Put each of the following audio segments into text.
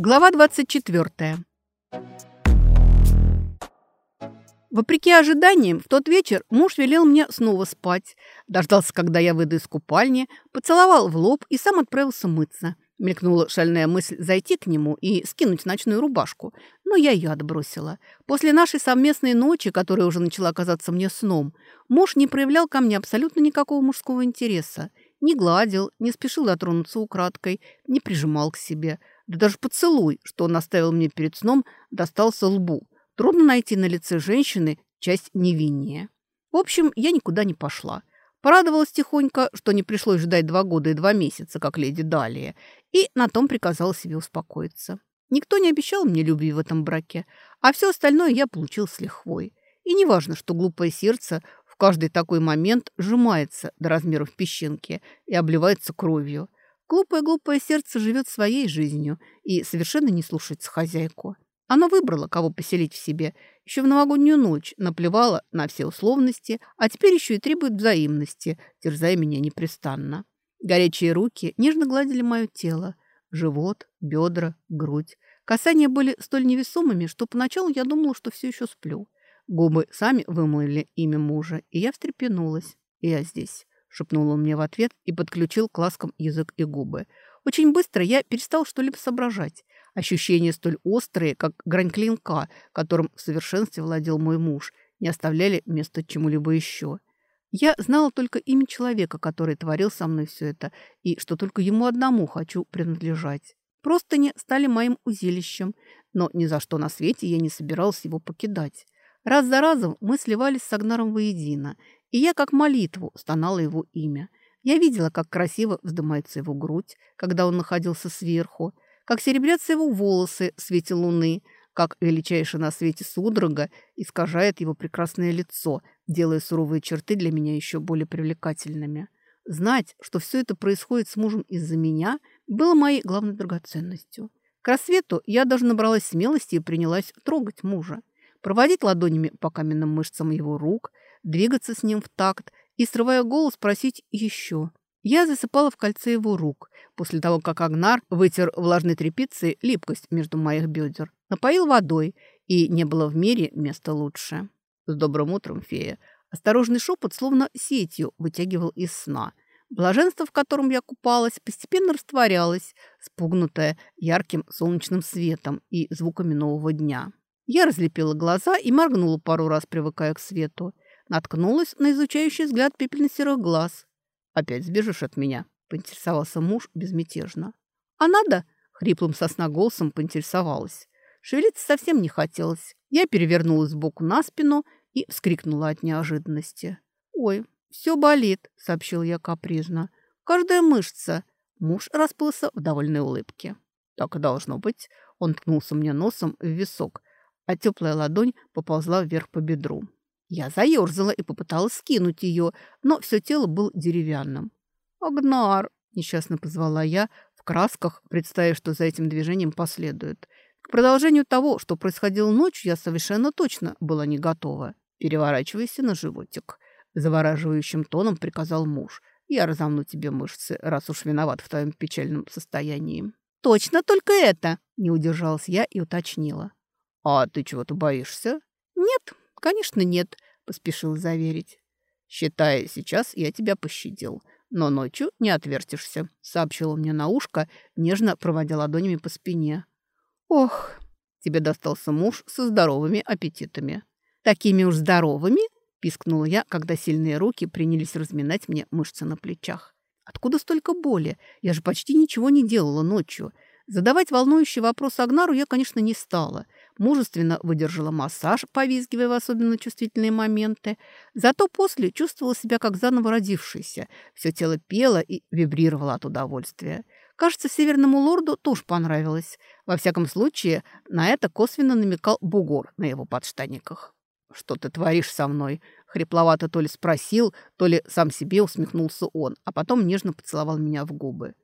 Глава 24. Вопреки ожиданиям, в тот вечер муж велел мне снова спать. Дождался, когда я выйду из купальни, поцеловал в лоб и сам отправился мыться. Мелькнула шальная мысль зайти к нему и скинуть ночную рубашку, но я ее отбросила. После нашей совместной ночи, которая уже начала казаться мне сном, муж не проявлял ко мне абсолютно никакого мужского интереса. Не гладил, не спешил дотронуться украдкой, не прижимал к себе – да даже поцелуй, что он оставил мне перед сном, достался лбу. Трудно найти на лице женщины часть невиннее. В общем, я никуда не пошла. Порадовалась тихонько, что не пришлось ждать два года и два месяца, как леди Далия, и на том приказала себе успокоиться. Никто не обещал мне любви в этом браке, а все остальное я получил с лихвой. И неважно, что глупое сердце каждый такой момент сжимается до размеров песчинки и обливается кровью. Глупое-глупое сердце живет своей жизнью и совершенно не слушается хозяйку. Оно выбрало, кого поселить в себе. Еще в новогоднюю ночь наплевало на все условности, а теперь еще и требует взаимности, терзая меня непрестанно. Горячие руки нежно гладили мое тело. Живот, бедра, грудь. Касания были столь невесомыми, что поначалу я думала, что все еще сплю. Губы сами вымыли имя мужа, и я встрепенулась. Я здесь. – шепнул он мне в ответ и подключил к ласкам язык и губы. Очень быстро я перестал что-либо соображать. Ощущения столь острые, как грань клинка, которым в совершенстве владел мой муж, не оставляли места чему-либо еще. Я знала только имя человека, который творил со мной все это, и что только ему одному хочу принадлежать. Просто не стали моим узилищем, но ни за что на свете я не собиралась его покидать. Раз за разом мы сливались с Агнаром воедино, и я как молитву стонала его имя. Я видела, как красиво вздымается его грудь, когда он находился сверху, как серебрятся его волосы в свете луны, как величайшая на свете судорога искажает его прекрасное лицо, делая суровые черты для меня еще более привлекательными. Знать, что все это происходит с мужем из-за меня, было моей главной драгоценностью. К рассвету я даже набралась смелости и принялась трогать мужа, проводить ладонями по каменным мышцам его рук – двигаться с ним в такт и, срывая голос, просить еще. Я засыпала в кольце его рук, после того, как Агнар вытер влажной тряпицей липкость между моих бедер, напоил водой, и не было в мире места лучше. С добрым утром, фея. Осторожный шепот словно сетью вытягивал из сна. Блаженство, в котором я купалась, постепенно растворялось, спугнутое ярким солнечным светом и звуками нового дня. Я разлепила глаза и моргнула пару раз, привыкая к свету наткнулась на изучающий взгляд пепельно-серых глаз. «Опять сбежишь от меня?» – поинтересовался муж безмятежно. «А надо?» – хриплым сосна голосом поинтересовалась. Шевелиться совсем не хотелось. Я перевернулась сбоку на спину и вскрикнула от неожиданности. «Ой, все болит», – сообщил я капризно. «Каждая мышца». Муж расплылся в довольной улыбке. «Так и должно быть». Он ткнулся мне носом в висок, а теплая ладонь поползла вверх по бедру. Я заерзала и попыталась скинуть ее, но все тело было деревянным. «Агнар!» – несчастно позвала я, в красках, представив, что за этим движением последует. К продолжению того, что происходило ночью, я совершенно точно была не готова. «Переворачивайся на животик», – завораживающим тоном приказал муж. «Я разомну тебе мышцы, раз уж виноват в твоем печальном состоянии». «Точно только это!» – не удержалась я и уточнила. «А ты чего-то боишься?» «Нет, «Конечно, нет», – поспешил заверить. «Считай, сейчас я тебя пощадил, но ночью не отвертишься», – сообщила мне на ушко, нежно проводя ладонями по спине. «Ох, тебе достался муж со здоровыми аппетитами». «Такими уж здоровыми?» – пискнула я, когда сильные руки принялись разминать мне мышцы на плечах. «Откуда столько боли? Я же почти ничего не делала ночью». Задавать волнующий вопрос Агнару я, конечно, не стала – мужественно выдержала массаж, повизгивая в особенно чувствительные моменты. Зато после чувствовала себя как заново родившаяся. Все тело пело и вибрировало от удовольствия. Кажется, северному лорду тоже понравилось. Во всяком случае, на это косвенно намекал бугор на его подштаниках. «Что ты творишь со мной?» Хрипловато то ли спросил, то ли сам себе усмехнулся он, а потом нежно поцеловал меня в губы.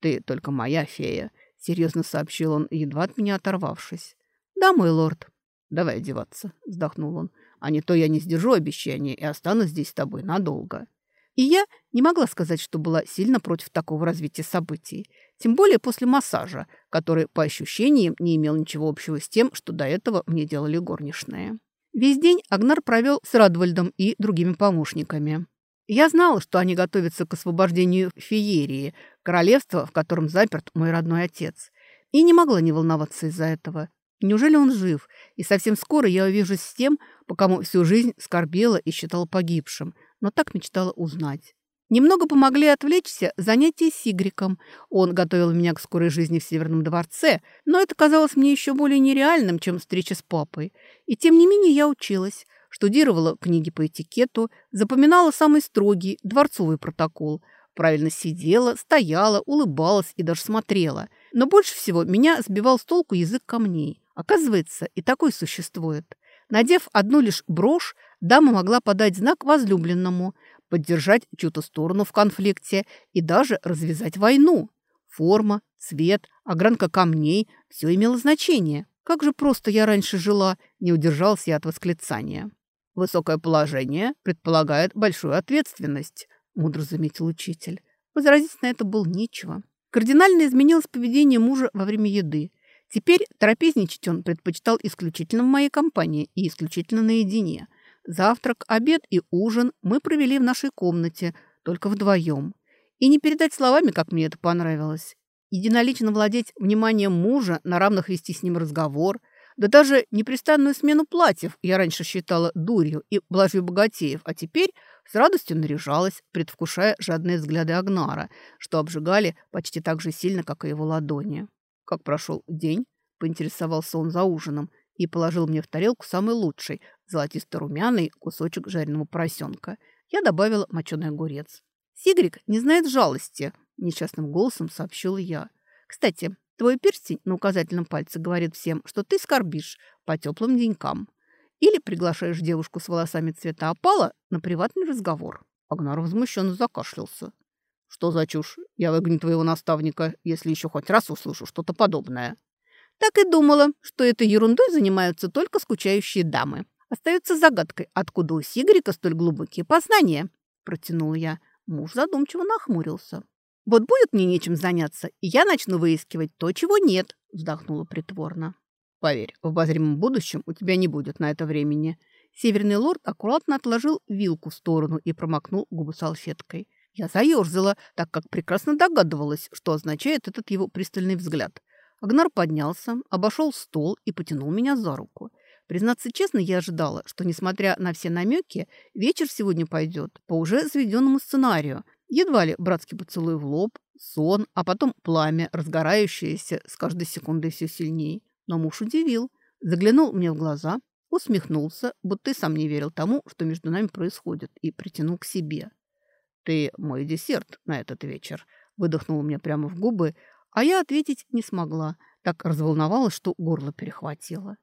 «Ты только моя фея», — серьезно сообщил он, едва от меня оторвавшись. «Да, мой лорд». «Давай одеваться», — вздохнул он. «А не то я не сдержу обещания и останусь здесь с тобой надолго». И я не могла сказать, что была сильно против такого развития событий. Тем более после массажа, который, по ощущениям, не имел ничего общего с тем, что до этого мне делали горничные. Весь день Агнар провел с Радвальдом и другими помощниками. Я знала, что они готовятся к освобождению Феерии, королевства, в котором заперт мой родной отец. И не могла не волноваться из-за этого. Неужели он жив? И совсем скоро я увижусь с тем, по кому всю жизнь скорбела и считала погибшим, но так мечтала узнать. Немного помогли отвлечься занятия с Игриком. Он готовил меня к скорой жизни в Северном дворце, но это казалось мне еще более нереальным, чем встреча с папой. И тем не менее я училась, штудировала книги по этикету, запоминала самый строгий дворцовый протокол, правильно сидела, стояла, улыбалась и даже смотрела. Но больше всего меня сбивал с толку язык камней. Оказывается, и такой существует. Надев одну лишь брошь, дама могла подать знак возлюбленному, поддержать чью-то сторону в конфликте и даже развязать войну. Форма, цвет, огранка камней – все имело значение. Как же просто я раньше жила, не удержался я от восклицания. «Высокое положение предполагает большую ответственность», – мудро заметил учитель. Возразить на это было нечего. Кардинально изменилось поведение мужа во время еды. Теперь трапезничать он предпочитал исключительно в моей компании и исключительно наедине. Завтрак, обед и ужин мы провели в нашей комнате, только вдвоем. И не передать словами, как мне это понравилось. Единолично владеть вниманием мужа, на равных вести с ним разговор, да даже непрестанную смену платьев я раньше считала дурью и блажью богатеев, а теперь с радостью наряжалась, предвкушая жадные взгляды Агнара, что обжигали почти так же сильно, как и его ладони. «Как прошел день?» – поинтересовался он за ужином и положил мне в тарелку самый лучший, золотисто-румяный кусочек жареного поросенка. Я добавила моченый огурец. «Сигрик не знает жалости», – несчастным голосом сообщила я. «Кстати, твой перстень на указательном пальце говорит всем, что ты скорбишь по теплым денькам. Или приглашаешь девушку с волосами цвета опала на приватный разговор». Агнар возмущенно закашлялся. Что за чушь? Я выгоню твоего наставника, если еще хоть раз услышу что-то подобное. Так и думала, что этой ерундой занимаются только скучающие дамы. Остается загадкой, откуда у Сигарика столь глубокие познания, протянул я. Муж задумчиво нахмурился. Вот будет мне нечем заняться, и я начну выискивать то, чего нет, вздохнула притворно. Поверь, в обозримом будущем у тебя не будет на это времени. Северный лорд аккуратно отложил вилку в сторону и промокнул губы салфеткой. Я заерзала, так как прекрасно догадывалась, что означает этот его пристальный взгляд. Агнар поднялся, обошел стол и потянул меня за руку. Признаться честно, я ожидала, что, несмотря на все намеки, вечер сегодня пойдет по уже заведенному сценарию. Едва ли братский поцелуй в лоб, сон, а потом пламя, разгорающееся с каждой секундой все сильнее. Но муж удивил, заглянул мне в глаза, усмехнулся, будто и сам не верил тому, что между нами происходит, и притянул к себе. «Ты мой десерт на этот вечер», — выдохнула мне прямо в губы, а я ответить не смогла, так разволновалась, что горло перехватило.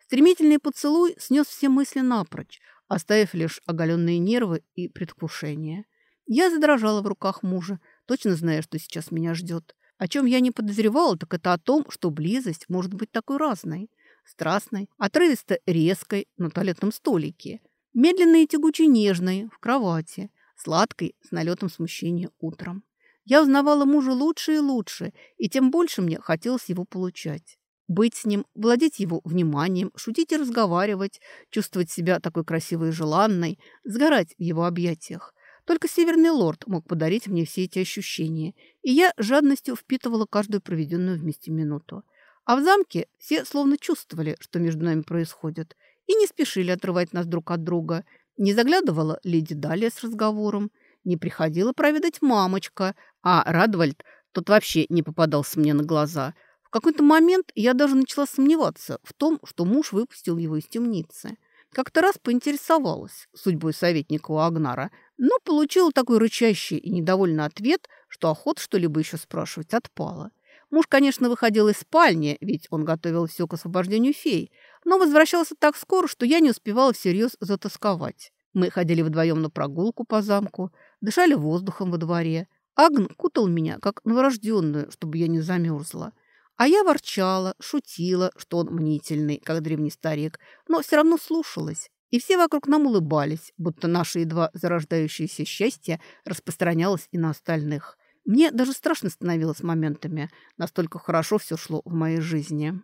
Стремительный поцелуй снес все мысли напрочь, оставив лишь оголенные нервы и предвкушение. Я задрожала в руках мужа, точно зная, что сейчас меня ждет. О чем я не подозревала, так это о том, что близость может быть такой разной. Страстной, отрывисто резкой на туалетном столике, медленной и тягуче нежной в кровати, сладкой, с налетом смущения утром. Я узнавала мужа лучше и лучше, и тем больше мне хотелось его получать. Быть с ним, владеть его вниманием, шутить и разговаривать, чувствовать себя такой красивой и желанной, сгорать в его объятиях. Только Северный Лорд мог подарить мне все эти ощущения, и я жадностью впитывала каждую проведенную вместе минуту. А в замке все словно чувствовали, что между нами происходит, и не спешили отрывать нас друг от друга – не заглядывала леди Далия с разговором, не приходила проведать мамочка, а Радвальд тот вообще не попадался мне на глаза. В какой-то момент я даже начала сомневаться в том, что муж выпустил его из темницы. Как-то раз поинтересовалась судьбой советника у Агнара, но получила такой рычащий и недовольный ответ, что охота что-либо еще спрашивать отпала. Муж, конечно, выходил из спальни, ведь он готовил все к освобождению фей, но возвращался так скоро, что я не успевала всерьез затасковать. Мы ходили вдвоем на прогулку по замку, дышали воздухом во дворе. Агн кутал меня, как новорожденную, чтобы я не замерзла. А я ворчала, шутила, что он мнительный, как древний старик, но все равно слушалась. И все вокруг нам улыбались, будто наше едва зарождающееся счастье распространялось и на остальных. Мне даже страшно становилось моментами. Настолько хорошо все шло в моей жизни.